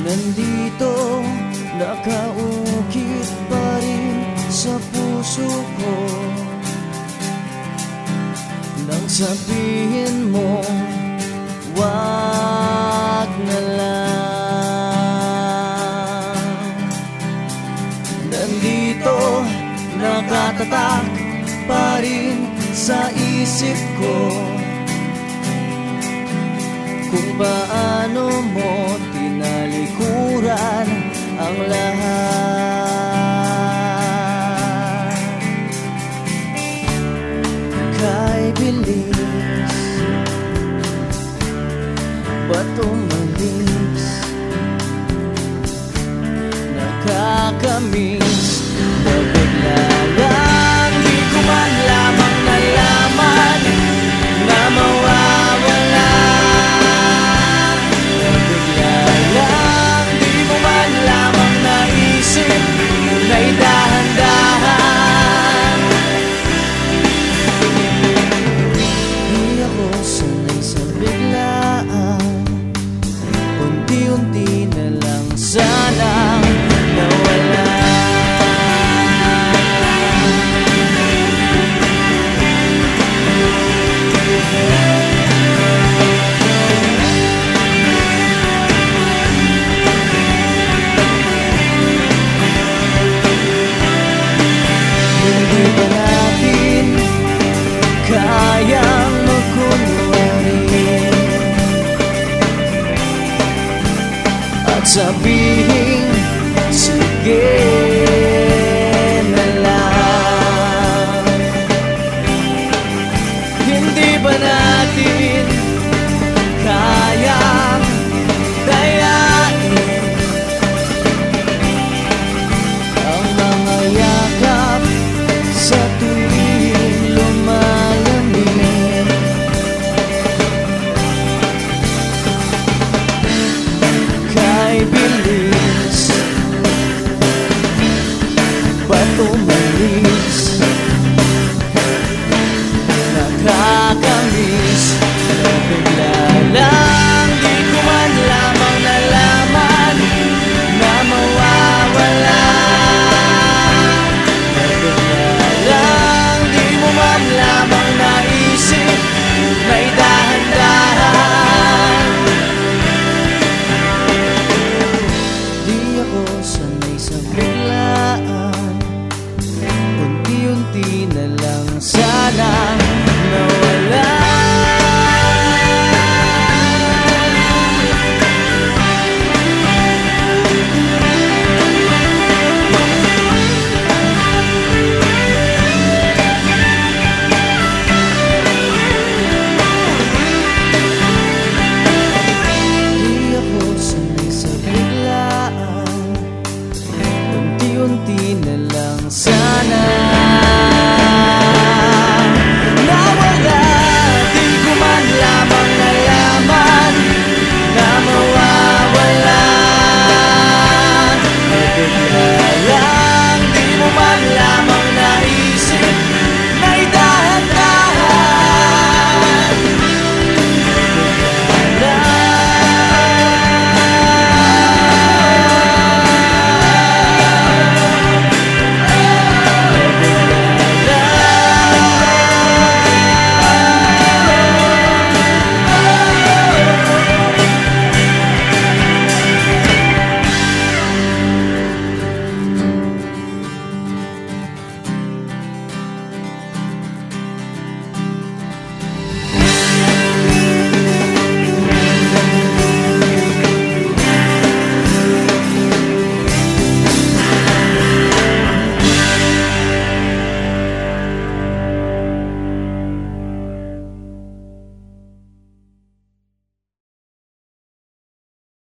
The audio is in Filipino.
Nandito, nakaukit pa rin sa puso ko. Nang sabihin mo, wag na lang. Nandito, nakatatak pa rin sa isip ko. Kung paano mo tinalikuran ang lahat. Kay bilis Ba't umalis Nakakamiss. Pabigla sabihin κανείς δεν sunset.